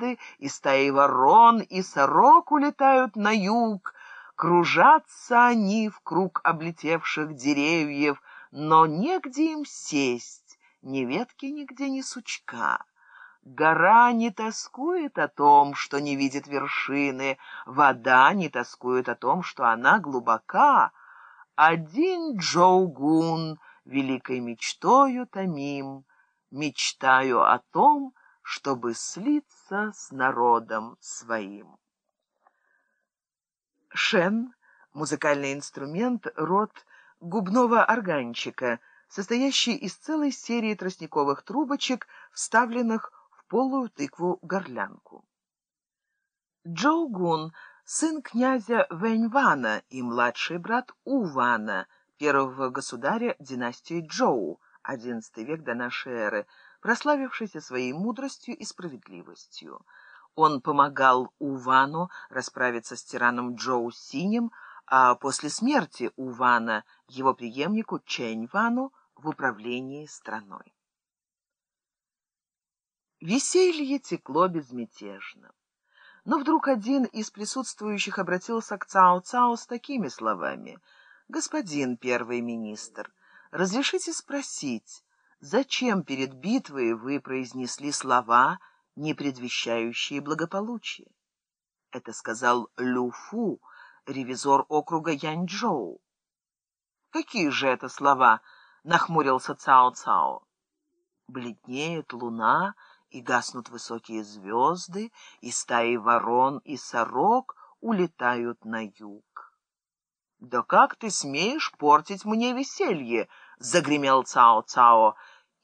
звезды, и стаи ворон, и сорок улетают на юг. Кружатся они в круг облетевших деревьев, но негде им сесть, ни ветки нигде, ни сучка. Гора не тоскует о том, что не видит вершины, вода не тоскует о том, что она глубока. Один Джоугун великой мечтою томим, мечтаю о том, чтобы слиться с народом своим. Шен — музыкальный инструмент, род губного органчика, состоящий из целой серии тростниковых трубочек, вставленных полую тыкву-горлянку. Джоугун — сын князя Вэньвана и младший брат Увана, первого государя династии Джоу, XI век до нашей эры, прославившийся своей мудростью и справедливостью. Он помогалУвану расправиться с тираном Джоу Синим, а после смерти Увана его преемнику Чэньвану в управлении страной. Веселье текло безмятежно. Но вдруг один из присутствующих обратился к Цао-Цао с такими словами. «Господин первый министр, разрешите спросить, зачем перед битвой вы произнесли слова, не предвещающие благополучие?» Это сказал Лю Фу, ревизор округа Яньчжоу. «Какие же это слова?» — нахмурился Цао-Цао. «Бледнеет луна», и гаснут высокие звезды, и стаи ворон и сорок улетают на юг. «Да как ты смеешь портить мне веселье?» — загремел Цао-Цао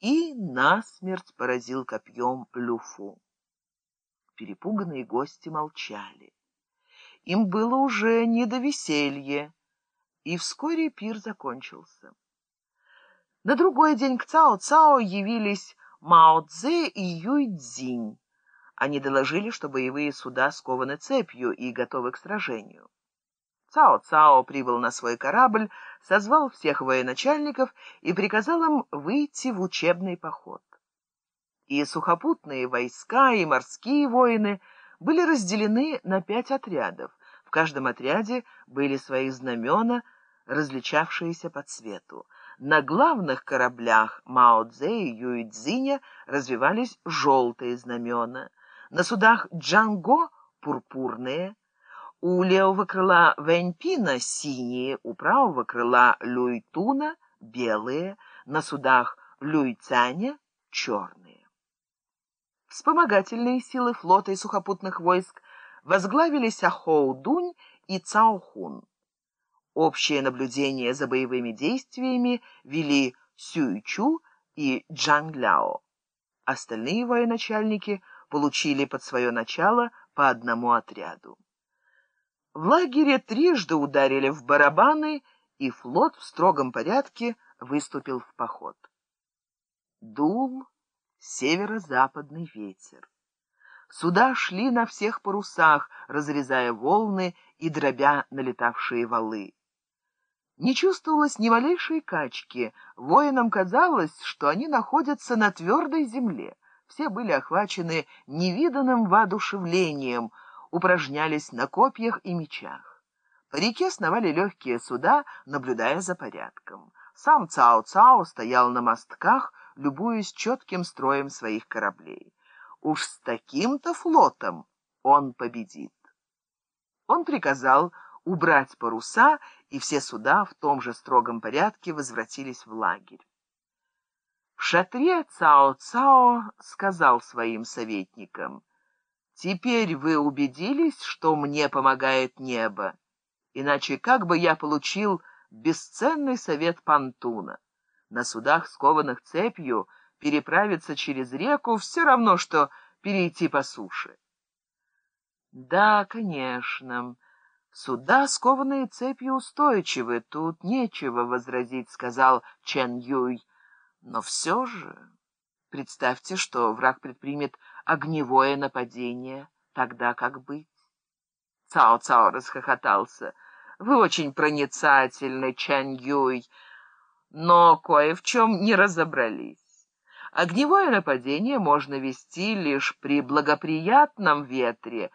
и насмерть поразил копьем Люфу. Перепуганные гости молчали. Им было уже не до веселья, и вскоре пир закончился. На другой день к Цао-Цао явились Мао Цзэ и Юй Цзинь. Они доложили, что боевые суда скованы цепью и готовы к сражению. Цао Цао прибыл на свой корабль, созвал всех военачальников и приказал им выйти в учебный поход. И сухопутные войска, и морские воины были разделены на пять отрядов. В каждом отряде были свои знамена, различавшиеся по цвету. На главных кораблях Мао Цзэ и Юй Цзиня развивались желтые знамена, на судах Джанго — пурпурные, у левого крыла Вэньпина — синие, у правого крыла Люйтуна — белые, на судах Люйцаня — черные. Вспомогательные силы флота и сухопутных войск возглавили Сяхоу Дунь и Цао Хун. Общее наблюдение за боевыми действиями вели Сюйчу и Джан Ляо. Остальные военачальники получили под свое начало по одному отряду. В лагере трижды ударили в барабаны, и флот в строгом порядке выступил в поход. Дул северо-западный ветер. Суда шли на всех парусах, разрезая волны и дробя налетавшие валы. Не чувствовалось ни малейшей качки. Воинам казалось, что они находятся на твердой земле. Все были охвачены невиданным воодушевлением, упражнялись на копьях и мечах. По реке сновали легкие суда, наблюдая за порядком. Сам Цао-Цао стоял на мостках, любуясь четким строем своих кораблей. Уж с таким-то флотом он победит. Он приказал убрать паруса, и все суда в том же строгом порядке возвратились в лагерь. В шатре Цао-Цао сказал своим советникам, «Теперь вы убедились, что мне помогает небо, иначе как бы я получил бесценный совет Пантуна? На судах, скованных цепью, переправиться через реку все равно, что перейти по суше». «Да, конечно». «Суда, скованные цепью, устойчивы, тут нечего возразить», — сказал Чен Юй. «Но все же представьте, что враг предпримет огневое нападение, тогда как быть?» Цао-Цао расхохотался. «Вы очень проницательны, Чен Юй, но кое в чем не разобрались. Огневое нападение можно вести лишь при благоприятном ветре,